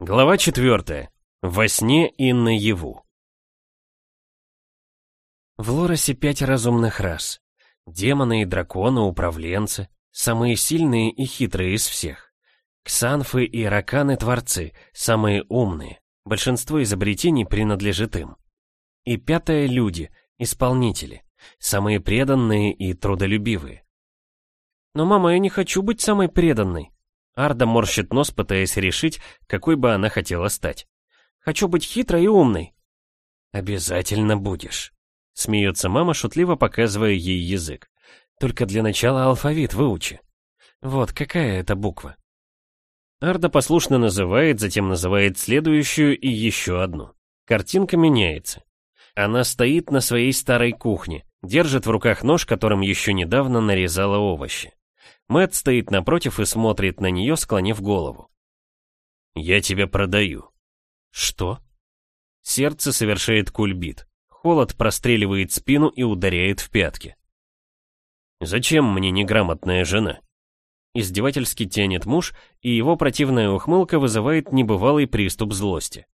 Глава 4. Во сне и наяву. В Лоросе пять разумных рас. Демоны и драконы, управленцы, самые сильные и хитрые из всех. Ксанфы и раканы творцы, самые умные. Большинство изобретений принадлежит им. И пятое — люди, исполнители, самые преданные и трудолюбивые. Но, мама, я не хочу быть самой преданной. Арда морщит нос, пытаясь решить, какой бы она хотела стать. «Хочу быть хитрой и умной». «Обязательно будешь», — смеется мама, шутливо показывая ей язык. «Только для начала алфавит выучи. Вот какая это буква?» Арда послушно называет, затем называет следующую и еще одну. Картинка меняется. Она стоит на своей старой кухне, держит в руках нож, которым еще недавно нарезала овощи. Мэт стоит напротив и смотрит на нее, склонив голову. «Я тебя продаю». «Что?» Сердце совершает кульбит. Холод простреливает спину и ударяет в пятки. «Зачем мне неграмотная жена?» Издевательски тянет муж, и его противная ухмылка вызывает небывалый приступ злости.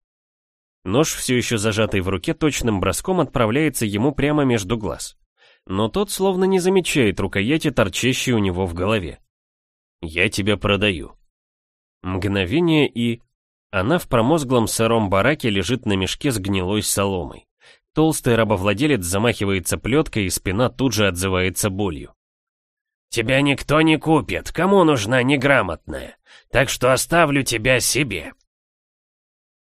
Нож, все еще зажатый в руке, точным броском отправляется ему прямо между глаз но тот словно не замечает рукояти, торчащей у него в голове. «Я тебя продаю». Мгновение и... Она в промозглом сыром бараке лежит на мешке с гнилой соломой. Толстый рабовладелец замахивается плеткой, и спина тут же отзывается болью. «Тебя никто не купит, кому нужна неграмотная, так что оставлю тебя себе».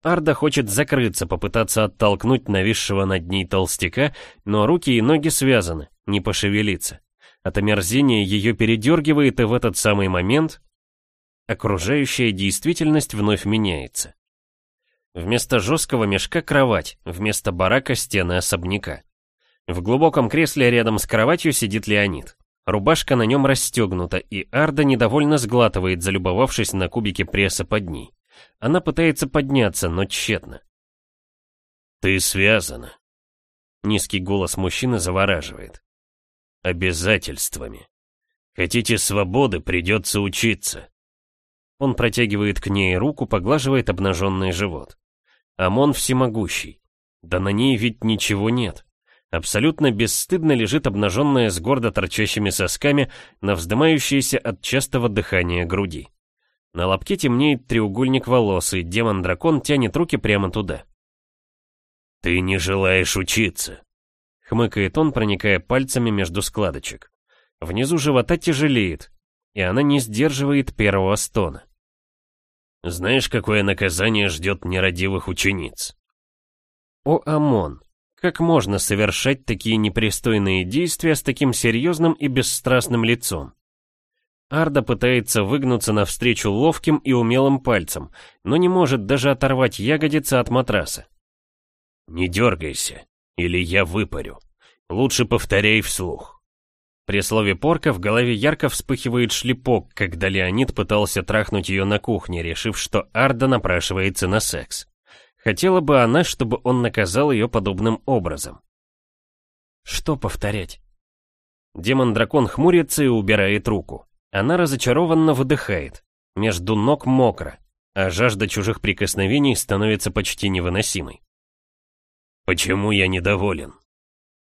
Арда хочет закрыться, попытаться оттолкнуть нависшего над ней толстяка, но руки и ноги связаны, не пошевелиться. От омерзения ее передергивает, и в этот самый момент окружающая действительность вновь меняется. Вместо жесткого мешка кровать, вместо барака стены особняка. В глубоком кресле рядом с кроватью сидит Леонид. Рубашка на нем расстегнута, и Арда недовольно сглатывает, залюбовавшись на кубике пресса под ней. Она пытается подняться, но тщетно. «Ты связана». Низкий голос мужчины завораживает. «Обязательствами. Хотите свободы, придется учиться». Он протягивает к ней руку, поглаживает обнаженный живот. Амон всемогущий. Да на ней ведь ничего нет. Абсолютно бесстыдно лежит обнаженная с гордо торчащими сосками на вздымающейся от частого дыхания груди. На лобке темнеет треугольник волос, и демон-дракон тянет руки прямо туда. «Ты не желаешь учиться», — хмыкает он, проникая пальцами между складочек. Внизу живота тяжелеет, и она не сдерживает первого стона. «Знаешь, какое наказание ждет нерадивых учениц?» «О, Амон, как можно совершать такие непристойные действия с таким серьезным и бесстрастным лицом?» Арда пытается выгнуться навстречу ловким и умелым пальцем, но не может даже оторвать ягодицы от матраса. «Не дергайся, или я выпарю. Лучше повторяй вслух». При слове «порка» в голове ярко вспыхивает шлепок, когда Леонид пытался трахнуть ее на кухне, решив, что Арда напрашивается на секс. Хотела бы она, чтобы он наказал ее подобным образом. Что повторять? Демон-дракон хмурится и убирает руку. Она разочарованно выдыхает. Между ног мокро, а жажда чужих прикосновений становится почти невыносимой. «Почему я недоволен?»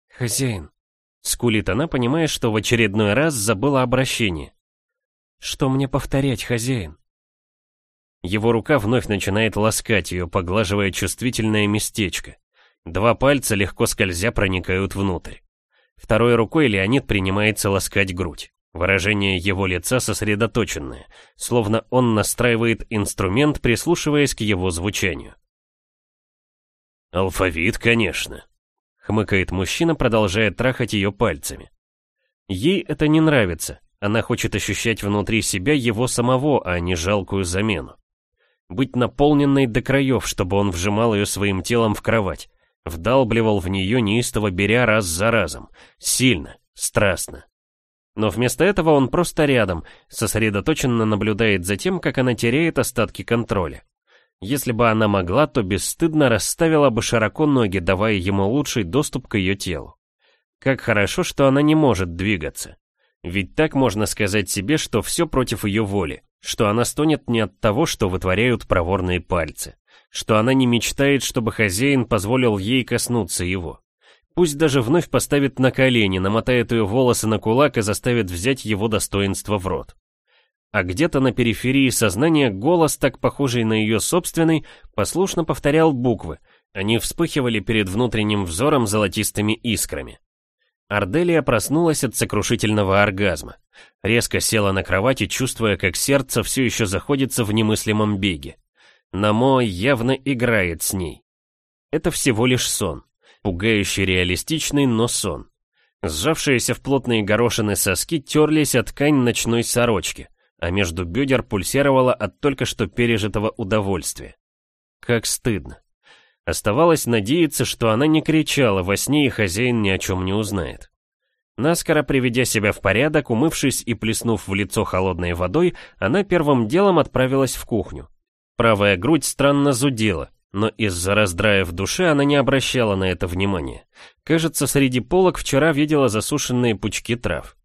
«Хозяин», — скулит она, понимая, что в очередной раз забыла обращение. «Что мне повторять, хозяин?» Его рука вновь начинает ласкать ее, поглаживая чувствительное местечко. Два пальца легко скользя проникают внутрь. Второй рукой Леонид принимается ласкать грудь. Выражение его лица сосредоточенное, словно он настраивает инструмент, прислушиваясь к его звучанию. «Алфавит, конечно», — хмыкает мужчина, продолжая трахать ее пальцами. Ей это не нравится, она хочет ощущать внутри себя его самого, а не жалкую замену. Быть наполненной до краев, чтобы он вжимал ее своим телом в кровать, вдалбливал в нее неистово беря раз за разом, сильно, страстно. Но вместо этого он просто рядом, сосредоточенно наблюдает за тем, как она теряет остатки контроля. Если бы она могла, то бесстыдно расставила бы широко ноги, давая ему лучший доступ к ее телу. Как хорошо, что она не может двигаться. Ведь так можно сказать себе, что все против ее воли, что она стонет не от того, что вытворяют проворные пальцы, что она не мечтает, чтобы хозяин позволил ей коснуться его. Пусть даже вновь поставит на колени, намотает ее волосы на кулак и заставит взять его достоинство в рот. А где-то на периферии сознания голос, так похожий на ее собственный, послушно повторял буквы. Они вспыхивали перед внутренним взором золотистыми искрами. Арделия проснулась от сокрушительного оргазма. Резко села на кровати, чувствуя, как сердце все еще заходится в немыслимом беге. Намо явно играет с ней. Это всего лишь сон. Пугающий реалистичный, но сон. Сжавшиеся в плотные горошины соски терлись от ткань ночной сорочки, а между бедер пульсировало от только что пережитого удовольствия. Как стыдно. Оставалось надеяться, что она не кричала во сне и хозяин ни о чем не узнает. Наскоро приведя себя в порядок, умывшись и плеснув в лицо холодной водой, она первым делом отправилась в кухню. Правая грудь странно зудела, но из-за раздрая в душе она не обращала на это внимания. Кажется, среди полок вчера видела засушенные пучки трав.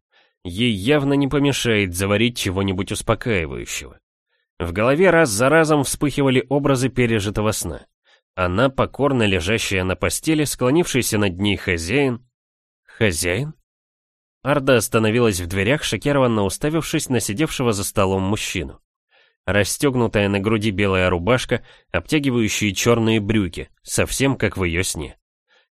Ей явно не помешает заварить чего-нибудь успокаивающего. В голове раз за разом вспыхивали образы пережитого сна. Она, покорно лежащая на постели, склонившийся над ней хозяин. Хозяин? Арда остановилась в дверях, шокированно уставившись на сидевшего за столом мужчину. Расстегнутая на груди белая рубашка, обтягивающие черные брюки, совсем как в ее сне.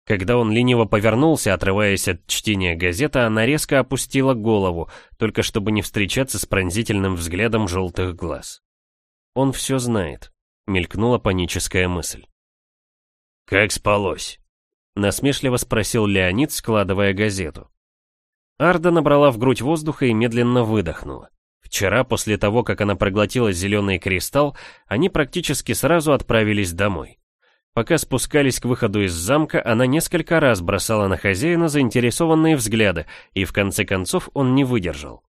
Когда он лениво повернулся, отрываясь от чтения газеты, она резко опустила голову, только чтобы не встречаться с пронзительным взглядом желтых глаз. «Он все знает», — мелькнула паническая мысль. «Как спалось?» — насмешливо спросил Леонид, складывая газету. Арда набрала в грудь воздуха и медленно выдохнула. Вчера, после того, как она проглотила зеленый кристалл, они практически сразу отправились домой. Пока спускались к выходу из замка, она несколько раз бросала на хозяина заинтересованные взгляды, и в конце концов он не выдержал.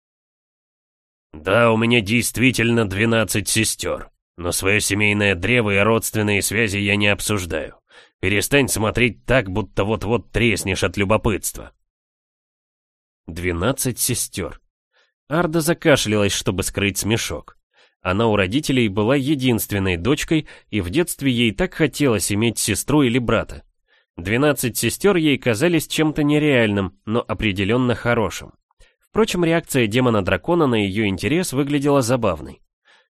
«Да, у меня действительно двенадцать сестер, но свое семейное древо и родственные связи я не обсуждаю. Перестань смотреть так, будто вот-вот треснешь от любопытства». «Двенадцать сестер», Арда закашлялась, чтобы скрыть смешок. Она у родителей была единственной дочкой, и в детстве ей так хотелось иметь сестру или брата. Двенадцать сестер ей казались чем-то нереальным, но определенно хорошим. Впрочем, реакция демона-дракона на ее интерес выглядела забавной.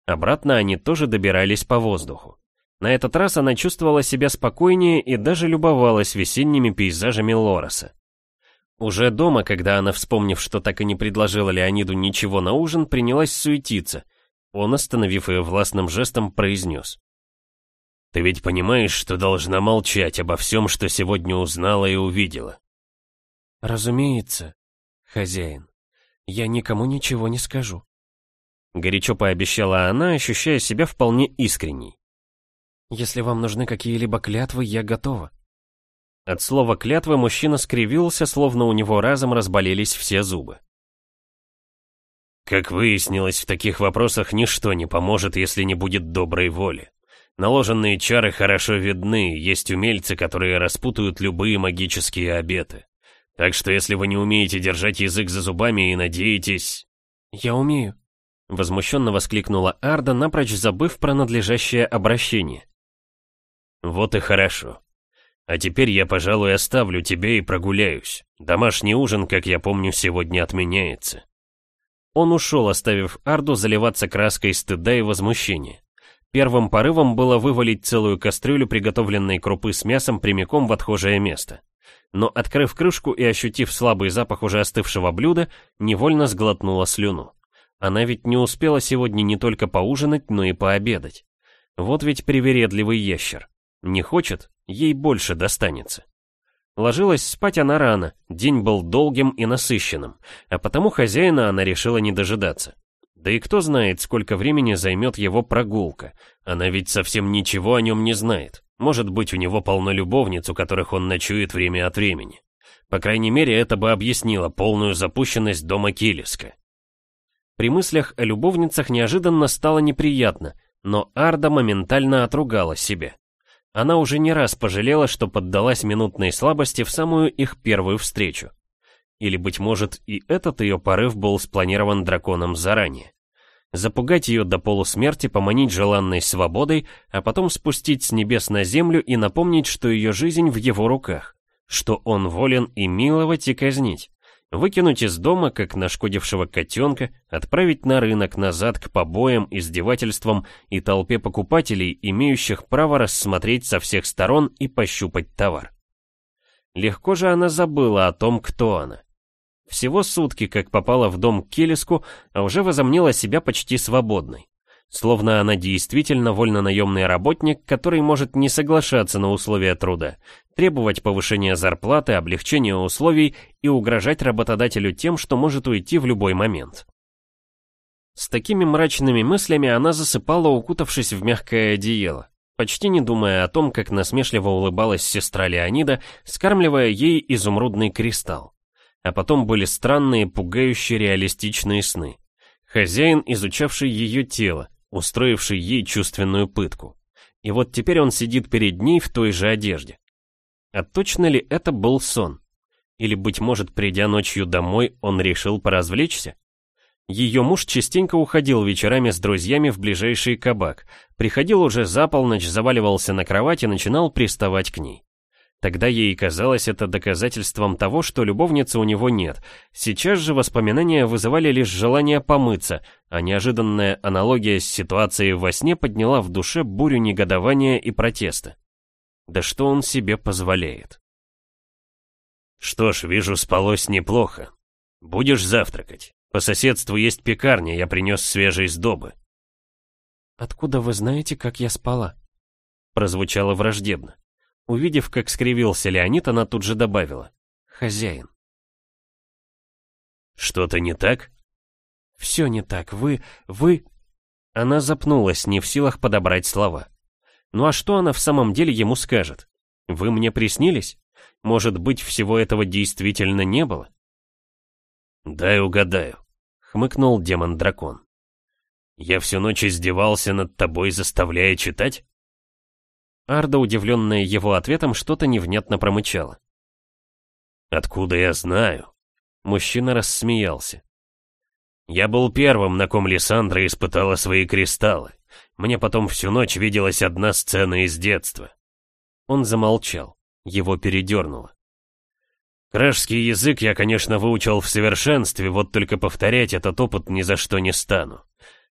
Обратно они тоже добирались по воздуху. На этот раз она чувствовала себя спокойнее и даже любовалась весенними пейзажами Лороса. Уже дома, когда она, вспомнив, что так и не предложила Леониду ничего на ужин, принялась суетиться. Он, остановив ее властным жестом, произнес. «Ты ведь понимаешь, что должна молчать обо всем, что сегодня узнала и увидела?» «Разумеется, хозяин. Я никому ничего не скажу». Горячо пообещала она, ощущая себя вполне искренней. «Если вам нужны какие-либо клятвы, я готова». От слова клятвы мужчина скривился, словно у него разом разболелись все зубы. Как выяснилось, в таких вопросах ничто не поможет, если не будет доброй воли. Наложенные чары хорошо видны, есть умельцы, которые распутают любые магические обеты. Так что если вы не умеете держать язык за зубами и надеетесь... «Я умею», — возмущенно воскликнула Арда, напрочь забыв про надлежащее обращение. «Вот и хорошо. А теперь я, пожалуй, оставлю тебя и прогуляюсь. Домашний ужин, как я помню, сегодня отменяется». Он ушел, оставив Арду заливаться краской стыда и возмущения. Первым порывом было вывалить целую кастрюлю приготовленной крупы с мясом прямиком в отхожее место. Но, открыв крышку и ощутив слабый запах уже остывшего блюда, невольно сглотнула слюну. Она ведь не успела сегодня не только поужинать, но и пообедать. Вот ведь привередливый ящер. Не хочет, ей больше достанется. Ложилась спать она рано, день был долгим и насыщенным, а потому хозяина она решила не дожидаться. Да и кто знает, сколько времени займет его прогулка, она ведь совсем ничего о нем не знает. Может быть, у него полно любовниц, у которых он ночует время от времени. По крайней мере, это бы объяснило полную запущенность дома Килиска. При мыслях о любовницах неожиданно стало неприятно, но Арда моментально отругала себя. Она уже не раз пожалела, что поддалась минутной слабости в самую их первую встречу. Или, быть может, и этот ее порыв был спланирован драконом заранее. Запугать ее до полусмерти, поманить желанной свободой, а потом спустить с небес на землю и напомнить, что ее жизнь в его руках, что он волен и миловать, и казнить. Выкинуть из дома, как нашкодившего котенка, отправить на рынок назад к побоям, издевательствам и толпе покупателей, имеющих право рассмотреть со всех сторон и пощупать товар. Легко же она забыла о том, кто она. Всего сутки, как попала в дом к Келеску, а уже возомнила себя почти свободной. Словно она действительно вольно-наемный работник, который может не соглашаться на условия труда, требовать повышения зарплаты, облегчения условий и угрожать работодателю тем, что может уйти в любой момент. С такими мрачными мыслями она засыпала, укутавшись в мягкое одеяло, почти не думая о том, как насмешливо улыбалась сестра Леонида, скармливая ей изумрудный кристалл. А потом были странные, пугающие реалистичные сны. Хозяин, изучавший ее тело, устроивший ей чувственную пытку. И вот теперь он сидит перед ней в той же одежде. А точно ли это был сон? Или, быть может, придя ночью домой, он решил поразвлечься? Ее муж частенько уходил вечерами с друзьями в ближайший кабак, приходил уже за полночь, заваливался на кровать и начинал приставать к ней. Тогда ей казалось это доказательством того, что любовницы у него нет. Сейчас же воспоминания вызывали лишь желание помыться, а неожиданная аналогия с ситуацией во сне подняла в душе бурю негодования и протеста. Да что он себе позволяет? Что ж, вижу, спалось неплохо. Будешь завтракать? По соседству есть пекарня, я принес свежие сдобы. Откуда вы знаете, как я спала? Прозвучало враждебно. Увидев, как скривился Леонид, она тут же добавила. «Хозяин». «Что-то не так?» «Все не так. Вы... вы...» Она запнулась, не в силах подобрать слова. Ну а что она в самом деле ему скажет? «Вы мне приснились? Может быть, всего этого действительно не было?» «Дай угадаю», — хмыкнул демон-дракон. «Я всю ночь издевался над тобой, заставляя читать?» Арда, удивленная его ответом, что-то невнятно промычала. «Откуда я знаю?» Мужчина рассмеялся. «Я был первым, на ком Лиссандра испытала свои кристаллы. Мне потом всю ночь виделась одна сцена из детства». Он замолчал. Его передернуло. Кражский язык я, конечно, выучил в совершенстве, вот только повторять этот опыт ни за что не стану.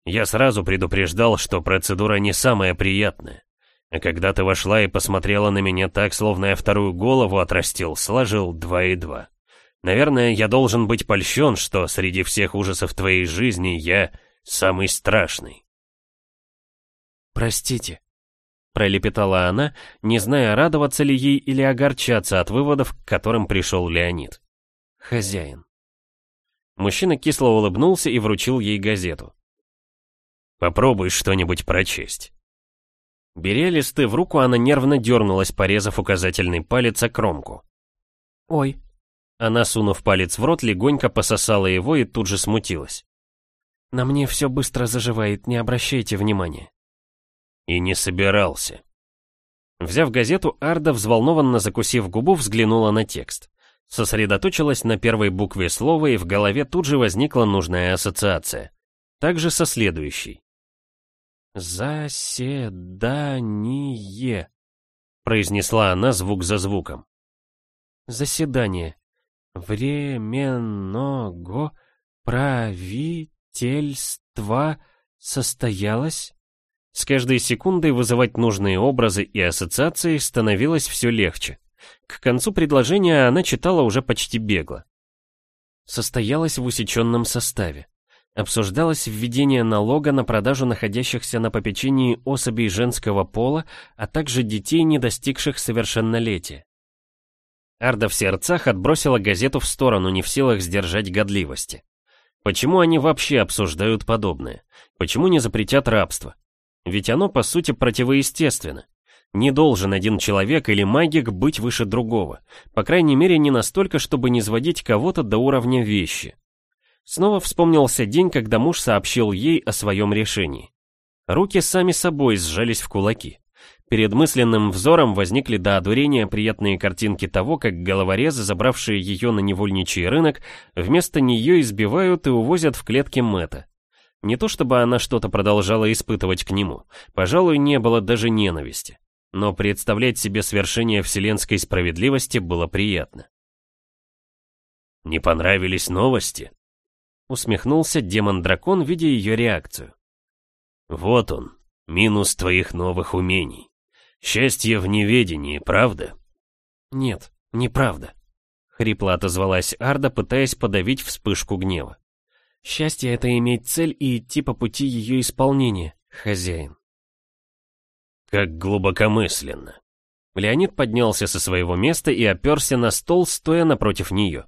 Я сразу предупреждал, что процедура не самая приятная. А когда ты вошла и посмотрела на меня так, словно я вторую голову отрастил, сложил два и два. Наверное, я должен быть польщен, что среди всех ужасов твоей жизни я самый страшный. «Простите», — пролепетала она, не зная, радоваться ли ей или огорчаться от выводов, к которым пришел Леонид. «Хозяин». Мужчина кисло улыбнулся и вручил ей газету. «Попробуй что-нибудь прочесть». Беря листы в руку, она нервно дернулась, порезав указательный палец о кромку. «Ой». Она, сунув палец в рот, легонько пососала его и тут же смутилась. «На мне все быстро заживает, не обращайте внимания». И не собирался. Взяв газету, Арда, взволнованно закусив губу, взглянула на текст. Сосредоточилась на первой букве слова, и в голове тут же возникла нужная ассоциация. Также со следующей. «Заседание», — произнесла она звук за звуком. «Заседание. Временного правительства состоялось?» С каждой секундой вызывать нужные образы и ассоциации становилось все легче. К концу предложения она читала уже почти бегло. Состоялось в усеченном составе обсуждалось введение налога на продажу находящихся на попечении особей женского пола, а также детей, не достигших совершеннолетия. Арда в сердцах отбросила газету в сторону, не в силах сдержать годливости. Почему они вообще обсуждают подобное? Почему не запретят рабство? Ведь оно, по сути, противоестественно. Не должен один человек или магик быть выше другого, по крайней мере не настолько, чтобы не сводить кого-то до уровня вещи. Снова вспомнился день, когда муж сообщил ей о своем решении. Руки сами собой сжались в кулаки. Перед мысленным взором возникли до одурения приятные картинки того, как головорезы, забравшие ее на невольничий рынок, вместо нее избивают и увозят в клетке Мэтта. Не то чтобы она что-то продолжала испытывать к нему, пожалуй, не было даже ненависти. Но представлять себе свершение вселенской справедливости было приятно. «Не понравились новости?» Усмехнулся демон-дракон, видя ее реакцию. «Вот он, минус твоих новых умений. Счастье в неведении, правда?» «Нет, неправда», — хрипло отозвалась Арда, пытаясь подавить вспышку гнева. «Счастье — это иметь цель и идти по пути ее исполнения, хозяин». «Как глубокомысленно». Леонид поднялся со своего места и оперся на стол, стоя напротив нее.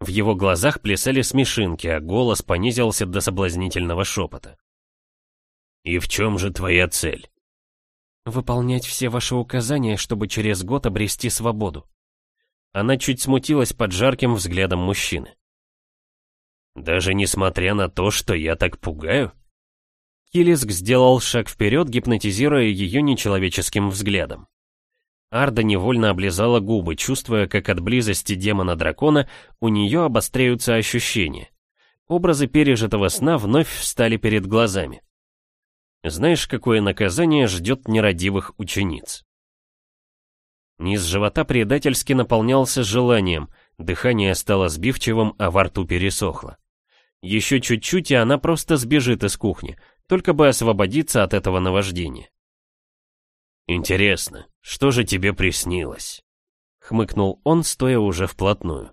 В его глазах плясали смешинки, а голос понизился до соблазнительного шепота. «И в чем же твоя цель?» «Выполнять все ваши указания, чтобы через год обрести свободу». Она чуть смутилась под жарким взглядом мужчины. «Даже несмотря на то, что я так пугаю?» Килиск сделал шаг вперед, гипнотизируя ее нечеловеческим взглядом. Арда невольно облизала губы, чувствуя, как от близости демона-дракона у нее обостряются ощущения. Образы пережитого сна вновь встали перед глазами. Знаешь, какое наказание ждет нерадивых учениц? Низ живота предательски наполнялся желанием, дыхание стало сбивчивым, а во рту пересохло. Еще чуть-чуть, и она просто сбежит из кухни, только бы освободиться от этого наваждения. «Интересно, что же тебе приснилось?» — хмыкнул он, стоя уже вплотную.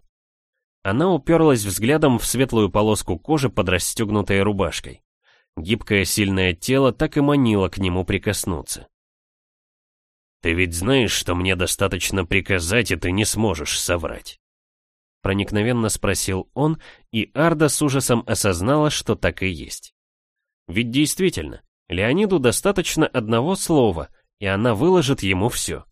Она уперлась взглядом в светлую полоску кожи под расстегнутой рубашкой. Гибкое сильное тело так и манило к нему прикоснуться. «Ты ведь знаешь, что мне достаточно приказать, и ты не сможешь соврать?» Проникновенно спросил он, и Арда с ужасом осознала, что так и есть. Ведь действительно, Леониду достаточно одного слова, и она выложит ему все.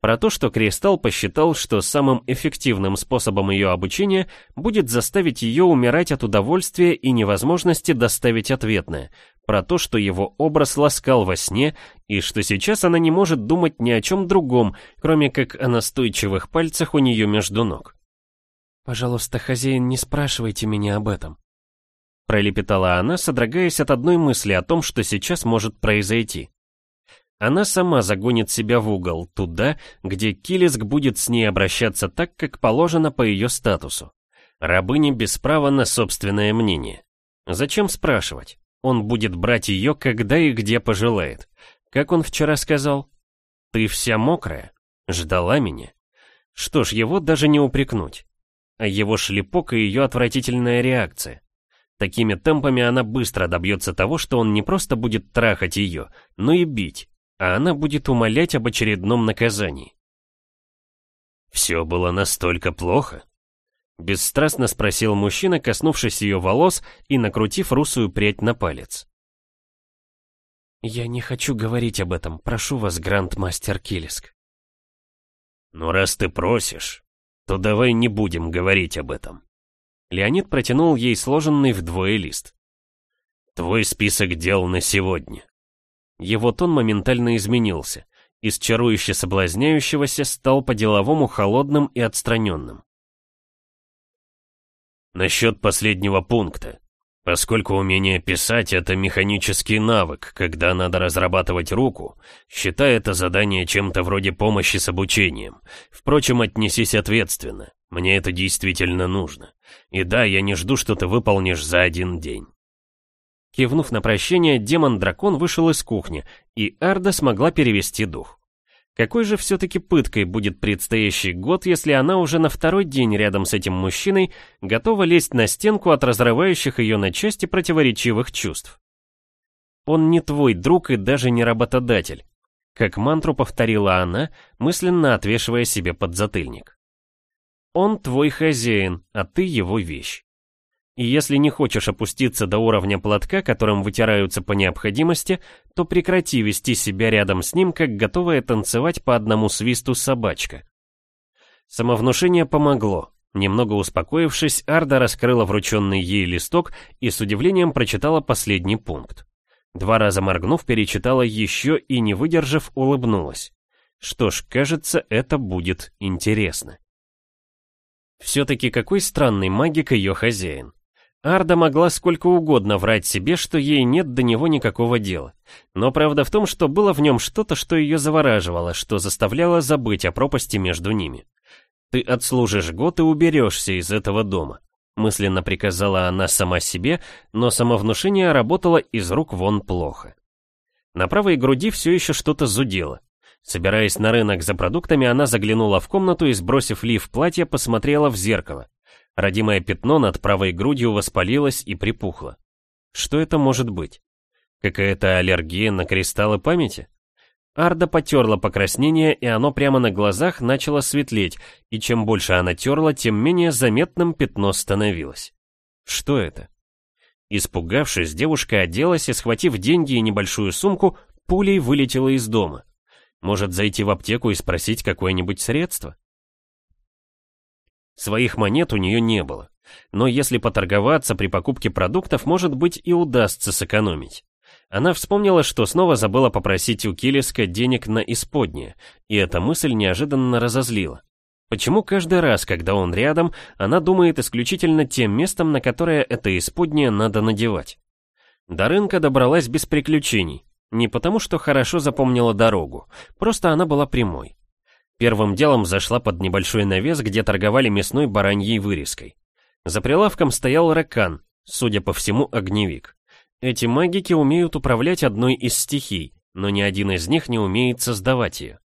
Про то, что Кристалл посчитал, что самым эффективным способом ее обучения будет заставить ее умирать от удовольствия и невозможности доставить ответное. Про то, что его образ ласкал во сне, и что сейчас она не может думать ни о чем другом, кроме как о настойчивых пальцах у нее между ног. «Пожалуйста, хозяин, не спрашивайте меня об этом», пролепетала она, содрогаясь от одной мысли о том, что сейчас может произойти. Она сама загонит себя в угол, туда, где Килиск будет с ней обращаться так, как положено по ее статусу. Рабыня без права на собственное мнение. Зачем спрашивать? Он будет брать ее, когда и где пожелает. Как он вчера сказал? «Ты вся мокрая? Ждала меня?» Что ж, его даже не упрекнуть. А его шлепок и ее отвратительная реакция. Такими темпами она быстро добьется того, что он не просто будет трахать ее, но и бить, а она будет умолять об очередном наказании. «Все было настолько плохо?» Бесстрастно спросил мужчина, коснувшись ее волос и накрутив русую прядь на палец. «Я не хочу говорить об этом, прошу вас, гранд-мастер Килиск». «Ну раз ты просишь, то давай не будем говорить об этом». Леонид протянул ей сложенный вдвое лист. «Твой список дел на сегодня». Его тон моментально изменился. Из чарующе соблазняющегося стал по-деловому холодным и отстраненным. Насчет последнего пункта. Поскольку умение писать — это механический навык, когда надо разрабатывать руку, считай это задание чем-то вроде помощи с обучением. Впрочем, отнесись ответственно. Мне это действительно нужно. И да, я не жду, что ты выполнишь за один день. Кивнув на прощение, демон-дракон вышел из кухни, и Арда смогла перевести дух. Какой же все-таки пыткой будет предстоящий год, если она уже на второй день рядом с этим мужчиной готова лезть на стенку от разрывающих ее на части противоречивых чувств? Он не твой друг и даже не работодатель, как мантру повторила она, мысленно отвешивая себе подзатыльник. Он твой хозяин, а ты его вещь. И если не хочешь опуститься до уровня платка, которым вытираются по необходимости, то прекрати вести себя рядом с ним, как готовая танцевать по одному свисту собачка. Самовнушение помогло. Немного успокоившись, Арда раскрыла врученный ей листок и с удивлением прочитала последний пункт. Два раза моргнув, перечитала еще и, не выдержав, улыбнулась. Что ж, кажется, это будет интересно. Все-таки какой странный магик ее хозяин. Арда могла сколько угодно врать себе, что ей нет до него никакого дела. Но правда в том, что было в нем что-то, что ее завораживало, что заставляло забыть о пропасти между ними. «Ты отслужишь год и уберешься из этого дома», мысленно приказала она сама себе, но самовнушение работало из рук вон плохо. На правой груди все еще что-то зудело. Собираясь на рынок за продуктами, она заглянула в комнату и, сбросив лиф платья, посмотрела в зеркало. Родимое пятно над правой грудью воспалилось и припухло. Что это может быть? Какая-то аллергия на кристаллы памяти? Арда потерла покраснение, и оно прямо на глазах начало светлеть, и чем больше она терла, тем менее заметным пятно становилось. Что это? Испугавшись, девушка оделась и, схватив деньги и небольшую сумку, пулей вылетела из дома. Может, зайти в аптеку и спросить какое-нибудь средство? Своих монет у нее не было. Но если поторговаться при покупке продуктов, может быть и удастся сэкономить. Она вспомнила, что снова забыла попросить у Килиска денег на исподнее, и эта мысль неожиданно разозлила. Почему каждый раз, когда он рядом, она думает исключительно тем местом, на которое это исподнее надо надевать? До рынка добралась без приключений. Не потому, что хорошо запомнила дорогу, просто она была прямой. Первым делом зашла под небольшой навес, где торговали мясной бараньей вырезкой. За прилавком стоял ракан, судя по всему, огневик. Эти магики умеют управлять одной из стихий, но ни один из них не умеет создавать ее.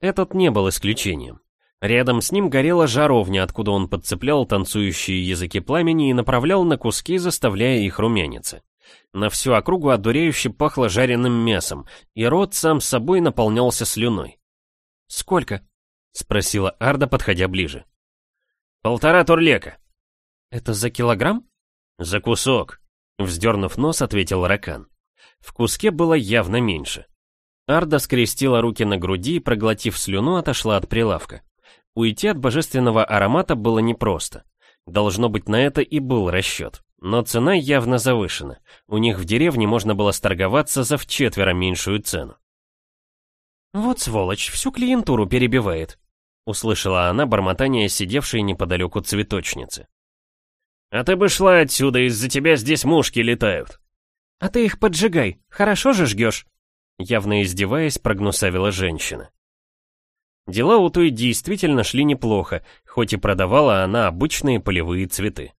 Этот не был исключением. Рядом с ним горела жаровня, откуда он подцеплял танцующие языки пламени и направлял на куски, заставляя их румяниться. На всю округу одуряюще пахло жареным мясом, и рот сам собой наполнялся слюной. «Сколько?» — спросила Арда, подходя ближе. «Полтора турлека». «Это за килограмм?» «За кусок», — вздернув нос, ответил Ракан. В куске было явно меньше. Арда скрестила руки на груди и, проглотив слюну, отошла от прилавка. Уйти от божественного аромата было непросто. Должно быть, на это и был расчет. Но цена явно завышена. У них в деревне можно было сторговаться за вчетверо меньшую цену. «Вот сволочь, всю клиентуру перебивает», Услышала она бормотание сидевшей неподалеку цветочницы. «А ты бы шла отсюда, из-за тебя здесь мушки летают». «А ты их поджигай, хорошо же жгешь?» Явно издеваясь, прогнусавила женщина. Дела у той действительно шли неплохо, хоть и продавала она обычные полевые цветы.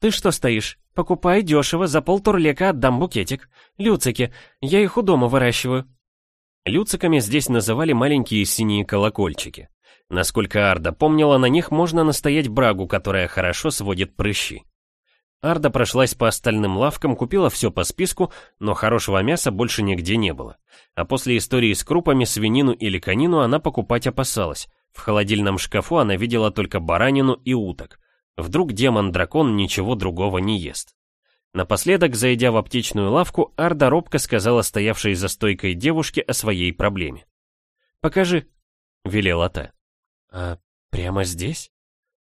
«Ты что стоишь? Покупай дешево, за полтурлека отдам букетик. Люцики, я их у дома выращиваю». Люциками здесь называли маленькие синие колокольчики. Насколько Арда помнила, на них можно настоять брагу, которая хорошо сводит прыщи. Арда прошлась по остальным лавкам, купила все по списку, но хорошего мяса больше нигде не было. А после истории с крупами, свинину или конину она покупать опасалась. В холодильном шкафу она видела только баранину и уток. Вдруг демон-дракон ничего другого не ест. Напоследок, зайдя в аптечную лавку, Арда робко сказала стоявшей за стойкой девушке о своей проблеме. «Покажи», — велела та. «А прямо здесь?»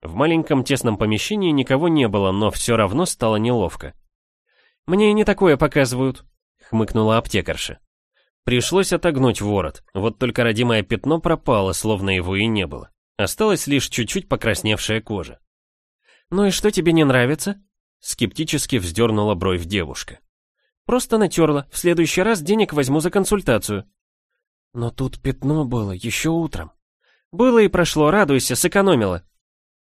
В маленьком тесном помещении никого не было, но все равно стало неловко. «Мне и не такое показывают», — хмыкнула аптекарша. Пришлось отогнуть ворот, вот только родимое пятно пропало, словно его и не было. Осталась лишь чуть-чуть покрасневшая кожа. «Ну и что тебе не нравится?» Скептически вздернула бровь девушка. «Просто натерла, в следующий раз денег возьму за консультацию». «Но тут пятно было еще утром», было и прошло, радуйся, сэкономила.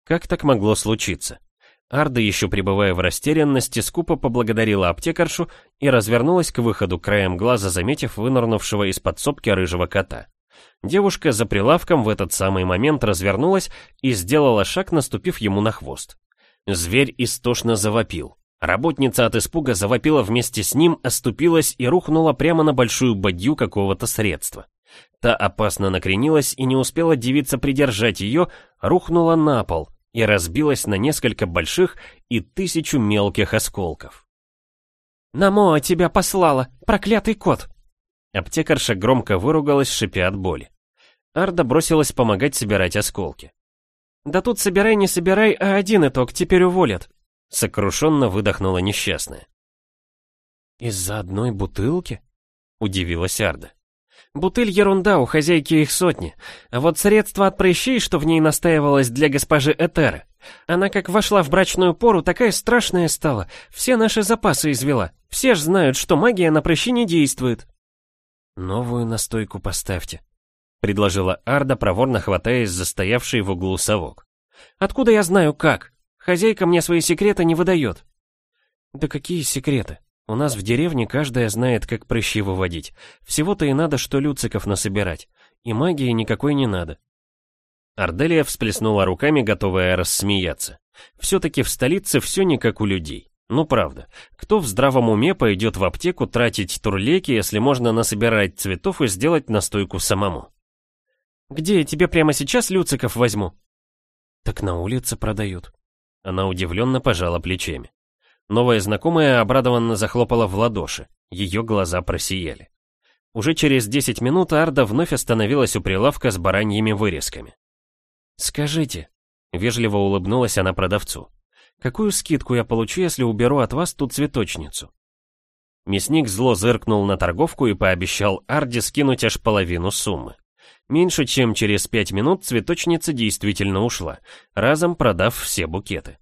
Как так могло случиться? Арда, еще пребывая в растерянности, скупо поблагодарила аптекаршу и развернулась к выходу, краем глаза заметив вынырнувшего из подсобки рыжего кота. Девушка за прилавком в этот самый момент развернулась и сделала шаг, наступив ему на хвост. Зверь истошно завопил. Работница от испуга завопила вместе с ним, оступилась и рухнула прямо на большую бадью какого-то средства. Та опасно накренилась и не успела девица придержать ее, рухнула на пол и разбилась на несколько больших и тысячу мелких осколков. «Намо тебя послала, проклятый кот!» Аптекарша громко выругалась, шипя от боли. Арда бросилась помогать собирать осколки. «Да тут собирай, не собирай, а один итог, теперь уволят!» Сокрушенно выдохнула несчастная. «Из-за одной бутылки?» — удивилась Арда. Бутыль ерунда, у хозяйки их сотни. А вот средство от прыщей, что в ней настаивалось для госпожи Этеры. Она как вошла в брачную пору, такая страшная стала. Все наши запасы извела. Все ж знают, что магия на прыщи не действует. Новую настойку поставьте, предложила Арда, проворно хватаясь за стоявший в углу совок. Откуда я знаю как? Хозяйка мне свои секреты не выдает. Да какие секреты? У нас в деревне каждая знает, как прыщи выводить. Всего-то и надо, что люциков насобирать. И магии никакой не надо. Арделия всплеснула руками, готовая рассмеяться. Все-таки в столице все не как у людей. Ну правда, кто в здравом уме пойдет в аптеку тратить турлеки, если можно насобирать цветов и сделать настойку самому? «Где я тебе прямо сейчас люциков возьму?» «Так на улице продают». Она удивленно пожала плечами. Новая знакомая обрадованно захлопала в ладоши. Ее глаза просияли. Уже через 10 минут Арда вновь остановилась у прилавка с бараньими вырезками. «Скажите», — вежливо улыбнулась она продавцу, «какую скидку я получу, если уберу от вас ту цветочницу?» Мясник зло зыркнул на торговку и пообещал Арде скинуть аж половину суммы. Меньше чем через пять минут цветочница действительно ушла, разом продав все букеты.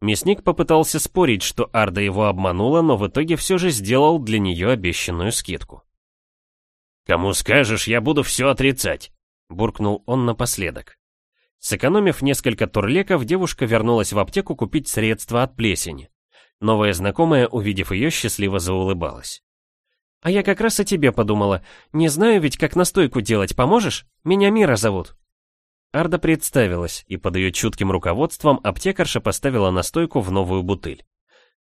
Мясник попытался спорить, что Арда его обманула, но в итоге все же сделал для нее обещанную скидку. «Кому скажешь, я буду все отрицать», — буркнул он напоследок. Сэкономив несколько турлеков, девушка вернулась в аптеку купить средства от плесени. Новая знакомая, увидев ее, счастливо заулыбалась. «А я как раз о тебе подумала. Не знаю ведь, как настойку делать, поможешь? Меня Мира зовут». Арда представилась, и под ее чутким руководством аптекарша поставила настойку в новую бутыль.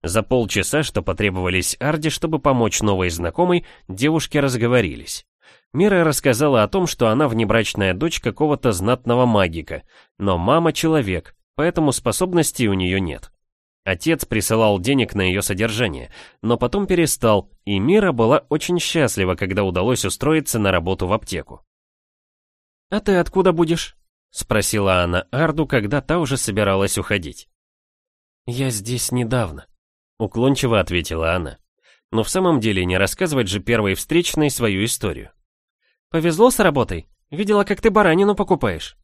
За полчаса, что потребовались Арде, чтобы помочь новой знакомой, девушки разговорились. Мира рассказала о том, что она внебрачная дочь какого-то знатного магика, но мама человек, поэтому способностей у нее нет. Отец присылал денег на ее содержание, но потом перестал, и Мира была очень счастлива, когда удалось устроиться на работу в аптеку. «А ты откуда будешь?» — спросила она Арду, когда та уже собиралась уходить. «Я здесь недавно», — уклончиво ответила она. Но в самом деле не рассказывать же первой встречной свою историю. «Повезло с работой? Видела, как ты баранину покупаешь».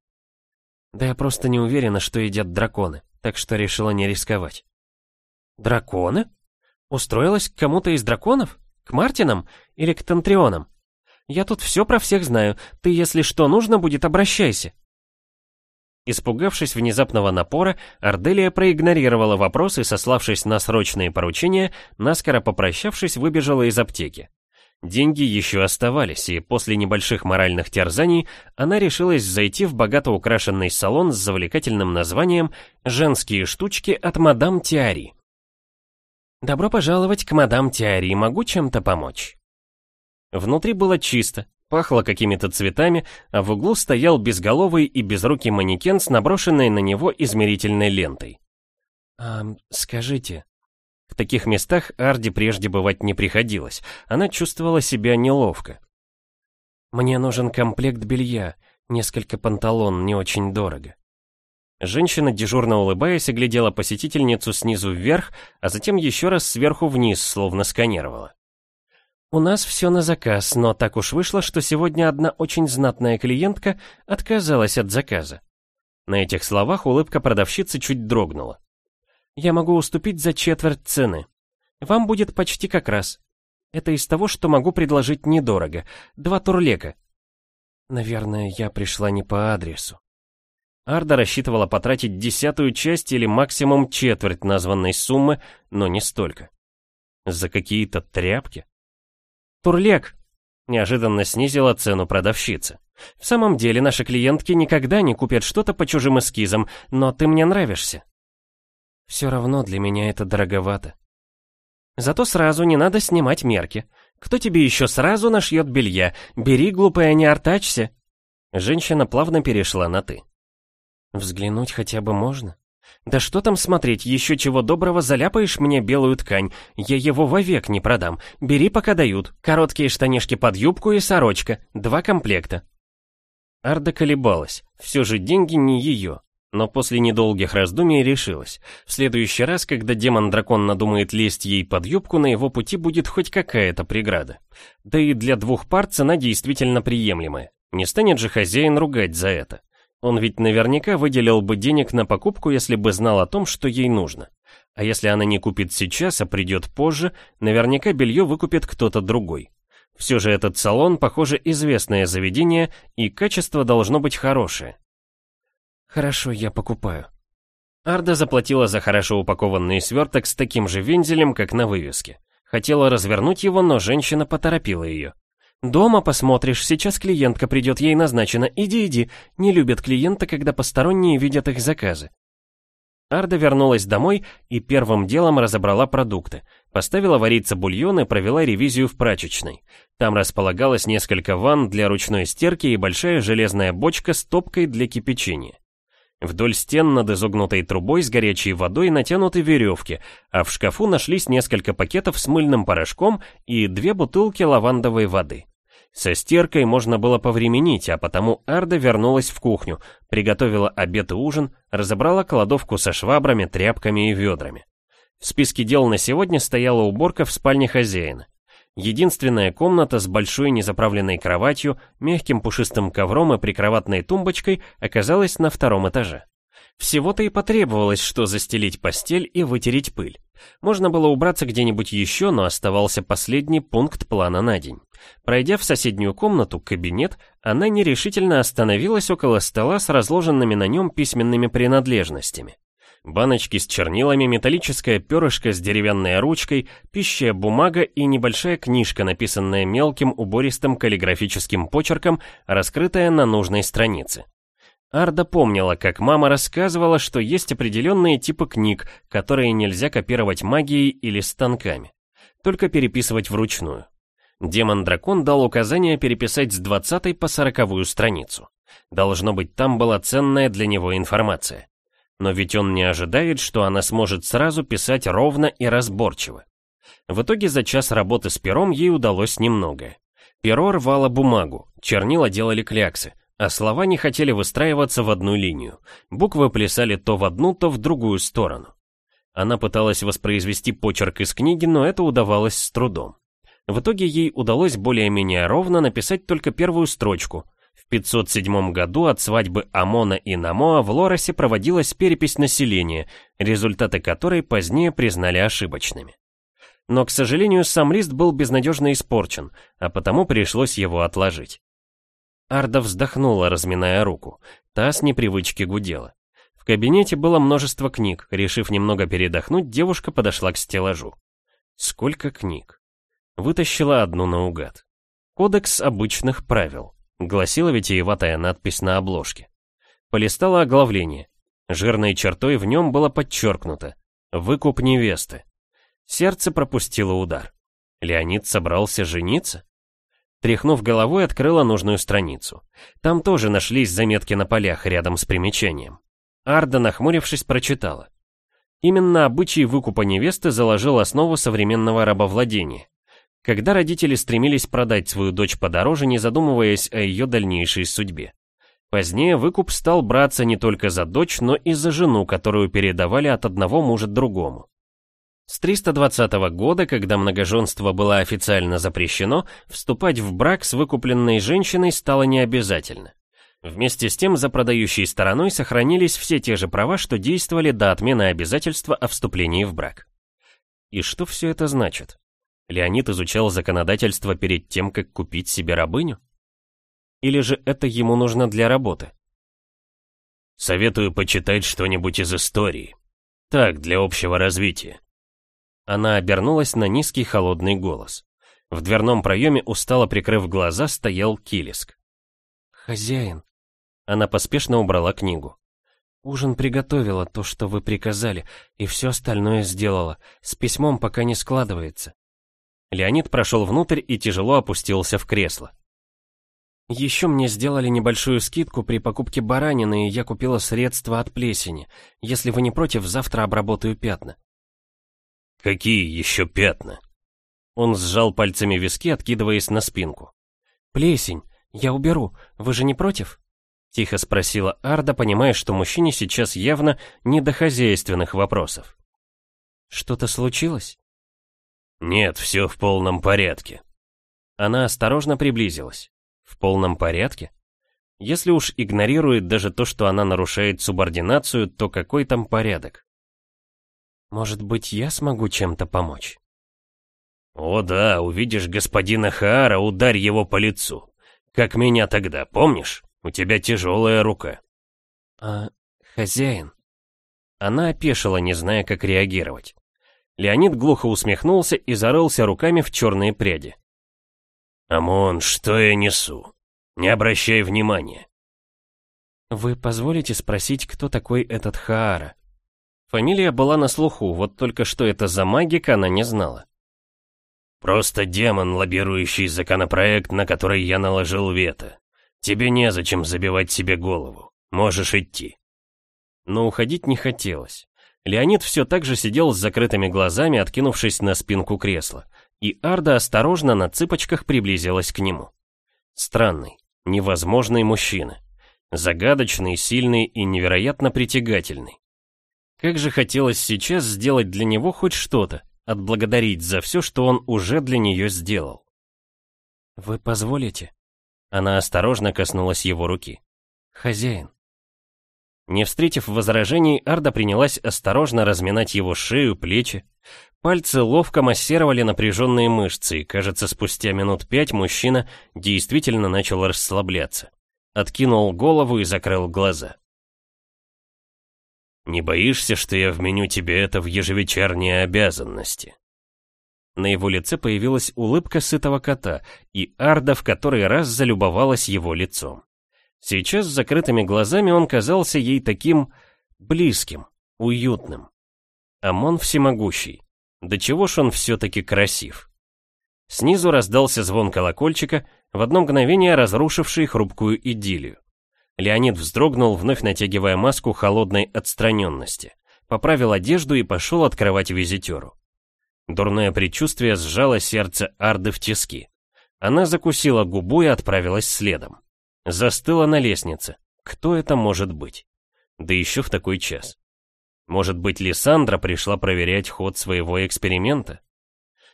«Да я просто не уверена, что едят драконы, так что решила не рисковать». «Драконы? Устроилась к кому-то из драконов? К Мартинам или к Тантрионам? Я тут все про всех знаю, ты, если что нужно будет, обращайся». Испугавшись внезапного напора, Арделия проигнорировала вопрос и, сославшись на срочные поручения, наскоро попрощавшись, выбежала из аптеки. Деньги еще оставались, и после небольших моральных терзаний она решилась зайти в богато украшенный салон с завлекательным названием «Женские штучки от мадам Тиари». «Добро пожаловать к мадам Тиари, могу чем-то помочь?» Внутри было чисто, пахло какими-то цветами, а в углу стоял безголовый и безрукий манекен с наброшенной на него измерительной лентой. «А, скажите...» В таких местах Арди прежде бывать не приходилось, она чувствовала себя неловко. «Мне нужен комплект белья, несколько панталон, не очень дорого». Женщина, дежурно улыбаясь, оглядела посетительницу снизу вверх, а затем еще раз сверху вниз, словно сканировала. «У нас все на заказ, но так уж вышло, что сегодня одна очень знатная клиентка отказалась от заказа». На этих словах улыбка продавщицы чуть дрогнула. «Я могу уступить за четверть цены. Вам будет почти как раз. Это из того, что могу предложить недорого. Два турлека». «Наверное, я пришла не по адресу». Арда рассчитывала потратить десятую часть или максимум четверть названной суммы, но не столько. За какие-то тряпки? «Турлек!» — неожиданно снизила цену продавщица. «В самом деле наши клиентки никогда не купят что-то по чужим эскизам, но ты мне нравишься». «Все равно для меня это дороговато». «Зато сразу не надо снимать мерки. Кто тебе еще сразу нашьет белья? Бери, глупая, не артачься». Женщина плавно перешла на «ты». «Взглянуть хотя бы можно?» Да что там смотреть, еще чего доброго заляпаешь мне белую ткань. Я его вовек не продам. Бери, пока дают. Короткие штанишки под юбку и сорочка. Два комплекта. Арда колебалась. Все же деньги не ее. но после недолгих раздумий решилась. В следующий раз, когда демон-дракон надумает лезть ей под юбку, на его пути будет хоть какая-то преграда. Да и для двух пар цена действительно приемлемая. Не станет же хозяин ругать за это. Он ведь наверняка выделил бы денег на покупку, если бы знал о том, что ей нужно. А если она не купит сейчас, а придет позже, наверняка белье выкупит кто-то другой. Все же этот салон, похоже, известное заведение, и качество должно быть хорошее. Хорошо, я покупаю. Арда заплатила за хорошо упакованный сверток с таким же вензелем, как на вывеске. Хотела развернуть его, но женщина поторопила ее. «Дома посмотришь, сейчас клиентка придет, ей назначено. Иди, иди. Не любят клиента, когда посторонние видят их заказы». Арда вернулась домой и первым делом разобрала продукты. Поставила вариться бульон и провела ревизию в прачечной. Там располагалось несколько ванн для ручной стирки и большая железная бочка с топкой для кипячения. Вдоль стен над изогнутой трубой с горячей водой натянуты веревки, а в шкафу нашлись несколько пакетов с мыльным порошком и две бутылки лавандовой воды. Со стиркой можно было повременить, а потому Арда вернулась в кухню, приготовила обед и ужин, разобрала кладовку со швабрами, тряпками и ведрами. В списке дел на сегодня стояла уборка в спальне хозяина. Единственная комната с большой незаправленной кроватью, мягким пушистым ковром и прикроватной тумбочкой оказалась на втором этаже. Всего-то и потребовалось, что застелить постель и вытереть пыль. Можно было убраться где-нибудь еще, но оставался последний пункт плана на день. Пройдя в соседнюю комнату, кабинет, она нерешительно остановилась около стола с разложенными на нем письменными принадлежностями баночки с чернилами, металлическое перышко с деревянной ручкой, пищая бумага и небольшая книжка, написанная мелким убористым каллиграфическим почерком, раскрытая на нужной странице. Арда помнила, как мама рассказывала, что есть определенные типы книг, которые нельзя копировать магией или станками, только переписывать вручную. Демон-дракон дал указание переписать с 20 по 40 страницу. Должно быть, там была ценная для него информация. Но ведь он не ожидает, что она сможет сразу писать ровно и разборчиво. В итоге за час работы с пером ей удалось немного. Перо рвало бумагу, чернила делали кляксы, а слова не хотели выстраиваться в одну линию. Буквы плясали то в одну, то в другую сторону. Она пыталась воспроизвести почерк из книги, но это удавалось с трудом. В итоге ей удалось более-менее ровно написать только первую строчку, в 507 году от свадьбы Амона и Намоа в Лоросе проводилась перепись населения, результаты которой позднее признали ошибочными. Но, к сожалению, сам лист был безнадежно испорчен, а потому пришлось его отложить. Арда вздохнула, разминая руку. Та с непривычки гудела. В кабинете было множество книг. Решив немного передохнуть, девушка подошла к стеллажу. Сколько книг? Вытащила одну наугад. Кодекс обычных правил гласила витиеватая надпись на обложке. Полистала оглавление. Жирной чертой в нем было подчеркнуто «Выкуп невесты». Сердце пропустило удар. Леонид собрался жениться? Тряхнув головой, открыла нужную страницу. Там тоже нашлись заметки на полях рядом с примечанием. Арда, нахмурившись, прочитала. Именно обычай выкупа невесты заложил основу современного рабовладения когда родители стремились продать свою дочь подороже, не задумываясь о ее дальнейшей судьбе. Позднее выкуп стал браться не только за дочь, но и за жену, которую передавали от одного мужа другому. С 320 года, когда многоженство было официально запрещено, вступать в брак с выкупленной женщиной стало необязательно. Вместе с тем за продающей стороной сохранились все те же права, что действовали до отмены обязательства о вступлении в брак. И что все это значит? Леонид изучал законодательство перед тем, как купить себе рабыню? Или же это ему нужно для работы? Советую почитать что-нибудь из истории. Так, для общего развития. Она обернулась на низкий холодный голос. В дверном проеме, устало прикрыв глаза, стоял Килиск. «Хозяин». Она поспешно убрала книгу. «Ужин приготовила то, что вы приказали, и все остальное сделала. С письмом пока не складывается». Леонид прошел внутрь и тяжело опустился в кресло. Еще мне сделали небольшую скидку при покупке баранины, и я купила средства от плесени. Если вы не против, завтра обработаю пятна. Какие еще пятна? Он сжал пальцами виски, откидываясь на спинку. Плесень. Я уберу. Вы же не против? Тихо спросила Арда, понимая, что мужчине сейчас явно не до хозяйственных вопросов. «Что-то случилось?» «Нет, все в полном порядке». Она осторожно приблизилась. «В полном порядке?» Если уж игнорирует даже то, что она нарушает субординацию, то какой там порядок? Может быть, я смогу чем-то помочь? О да, увидишь господина Хаара, ударь его по лицу. Как меня тогда, помнишь? У тебя тяжелая рука. А, хозяин? Она опешила, не зная, как реагировать. Леонид глухо усмехнулся и зарылся руками в черные пряди. «Амон, что я несу? Не обращай внимания». «Вы позволите спросить, кто такой этот Хаара?» Фамилия была на слуху, вот только что это за магика она не знала. «Просто демон, лоббирующий законопроект, на который я наложил вето. Тебе незачем забивать себе голову. Можешь идти. Но уходить не хотелось. Леонид все так же сидел с закрытыми глазами, откинувшись на спинку кресла, и Арда осторожно на цыпочках приблизилась к нему. Странный, невозможный мужчина. Загадочный, сильный и невероятно притягательный. Как же хотелось сейчас сделать для него хоть что-то, отблагодарить за все, что он уже для нее сделал. «Вы позволите?» Она осторожно коснулась его руки. «Хозяин». Не встретив возражений, Арда принялась осторожно разминать его шею, плечи. Пальцы ловко массировали напряженные мышцы, и, кажется, спустя минут пять мужчина действительно начал расслабляться. Откинул голову и закрыл глаза. «Не боишься, что я вменю тебе это в ежевечерние обязанности?» На его лице появилась улыбка сытого кота, и Арда в который раз залюбовалась его лицом. Сейчас с закрытыми глазами он казался ей таким близким, уютным. Амон всемогущий. Да чего ж он все-таки красив. Снизу раздался звон колокольчика, в одно мгновение разрушивший хрупкую идиллию. Леонид вздрогнул, вновь натягивая маску холодной отстраненности. Поправил одежду и пошел открывать визитеру. Дурное предчувствие сжало сердце Арды в тиски. Она закусила губу и отправилась следом. Застыла на лестнице. Кто это может быть? Да еще в такой час. Может быть, Лиссандра пришла проверять ход своего эксперимента?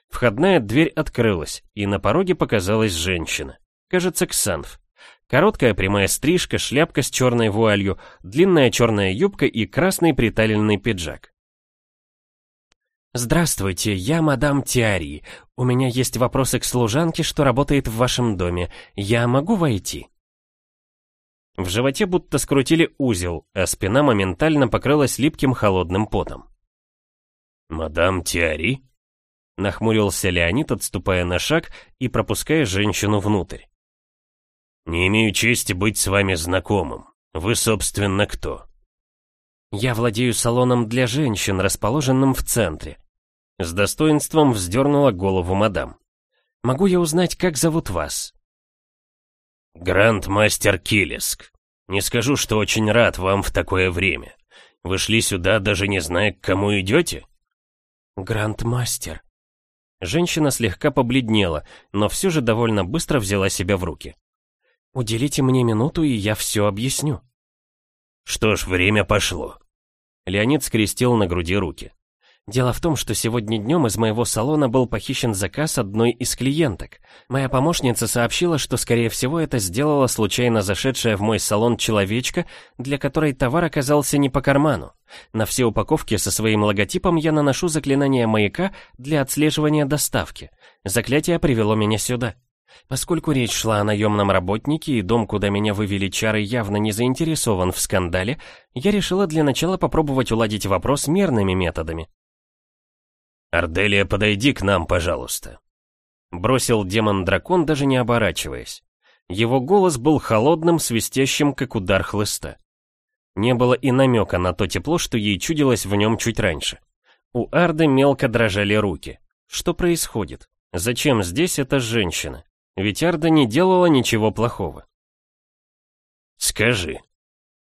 Входная дверь открылась, и на пороге показалась женщина. Кажется, Ксанф. Короткая прямая стрижка, шляпка с черной вуалью, длинная черная юбка и красный приталенный пиджак. «Здравствуйте, я мадам Тиари. У меня есть вопросы к служанке, что работает в вашем доме. Я могу войти?» В животе будто скрутили узел, а спина моментально покрылась липким холодным потом. «Мадам Тиари?» Нахмурился Леонид, отступая на шаг и пропуская женщину внутрь. «Не имею чести быть с вами знакомым. Вы, собственно, кто?» «Я владею салоном для женщин, расположенным в центре». С достоинством вздернула голову мадам. «Могу я узнать, как зовут вас?» «Гранд-мастер Килиск. Не скажу, что очень рад вам в такое время. Вы шли сюда, даже не зная, к кому идете?» «Гранд-мастер». Женщина слегка побледнела, но все же довольно быстро взяла себя в руки. «Уделите мне минуту, и я все объясню». «Что ж, время пошло». Леонид скрестил на груди руки. Дело в том, что сегодня днем из моего салона был похищен заказ одной из клиенток. Моя помощница сообщила, что, скорее всего, это сделала случайно зашедшая в мой салон человечка, для которой товар оказался не по карману. На все упаковки со своим логотипом я наношу заклинание маяка для отслеживания доставки. Заклятие привело меня сюда. Поскольку речь шла о наемном работнике и дом, куда меня вывели чары, явно не заинтересован в скандале, я решила для начала попробовать уладить вопрос мирными методами. «Арделия, подойди к нам, пожалуйста», — бросил демон-дракон, даже не оборачиваясь. Его голос был холодным, свистящим, как удар хлыста. Не было и намека на то тепло, что ей чудилось в нем чуть раньше. У Арды мелко дрожали руки. Что происходит? Зачем здесь эта женщина? Ведь Арда не делала ничего плохого. «Скажи»,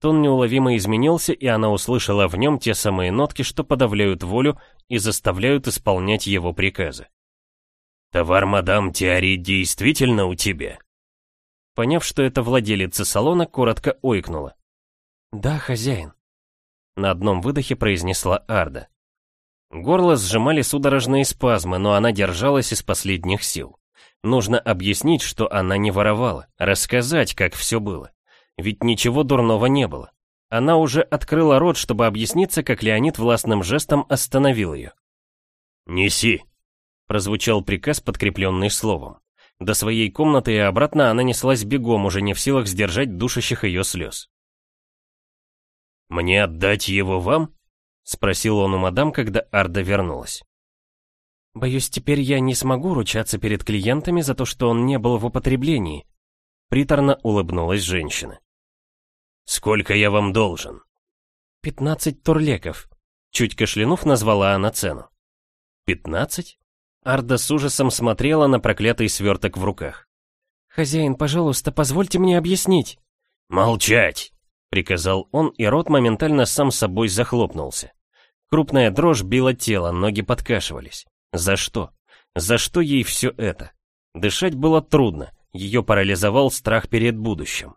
Тон неуловимо изменился, и она услышала в нем те самые нотки, что подавляют волю и заставляют исполнять его приказы. «Товар мадам Тиари действительно у тебя?» Поняв, что это владелица салона, коротко ойкнула. «Да, хозяин», — на одном выдохе произнесла Арда. Горло сжимали судорожные спазмы, но она держалась из последних сил. Нужно объяснить, что она не воровала, рассказать, как все было. Ведь ничего дурного не было. Она уже открыла рот, чтобы объясниться, как Леонид властным жестом остановил ее. «Неси!» — прозвучал приказ, подкрепленный словом. До своей комнаты и обратно она неслась бегом, уже не в силах сдержать душащих ее слез. «Мне отдать его вам?» — спросил он у мадам, когда Арда вернулась. «Боюсь, теперь я не смогу ручаться перед клиентами за то, что он не был в употреблении», — приторно улыбнулась женщина. «Сколько я вам должен?» «Пятнадцать турлеков», — чуть кашлянув назвала она цену. «Пятнадцать?» Арда с ужасом смотрела на проклятый сверток в руках. «Хозяин, пожалуйста, позвольте мне объяснить». «Молчать!» приказал он, и рот моментально сам собой захлопнулся. Крупная дрожь била тело, ноги подкашивались. За что? За что ей все это? Дышать было трудно, ее парализовал страх перед будущим.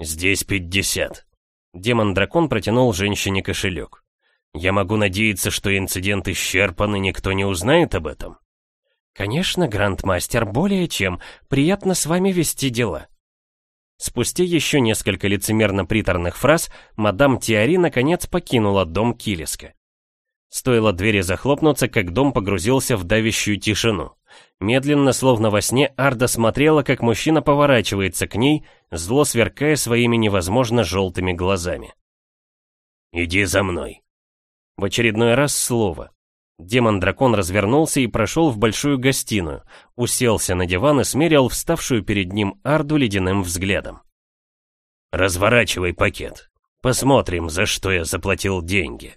«Здесь пятьдесят». Демон-дракон протянул женщине кошелек. «Я могу надеяться, что инцидент исчерпан и никто не узнает об этом?» «Конечно, грандмастер, более чем. Приятно с вами вести дела», Спустя еще несколько лицемерно-приторных фраз, мадам Тиари наконец покинула дом Килиска. Стоило двери захлопнуться, как дом погрузился в давящую тишину. Медленно, словно во сне, Арда смотрела, как мужчина поворачивается к ней, зло сверкая своими невозможно желтыми глазами. «Иди за мной!» В очередной раз слово. Демон-дракон развернулся и прошел в большую гостиную, уселся на диван и смерил вставшую перед ним Арду ледяным взглядом. «Разворачивай пакет. Посмотрим, за что я заплатил деньги».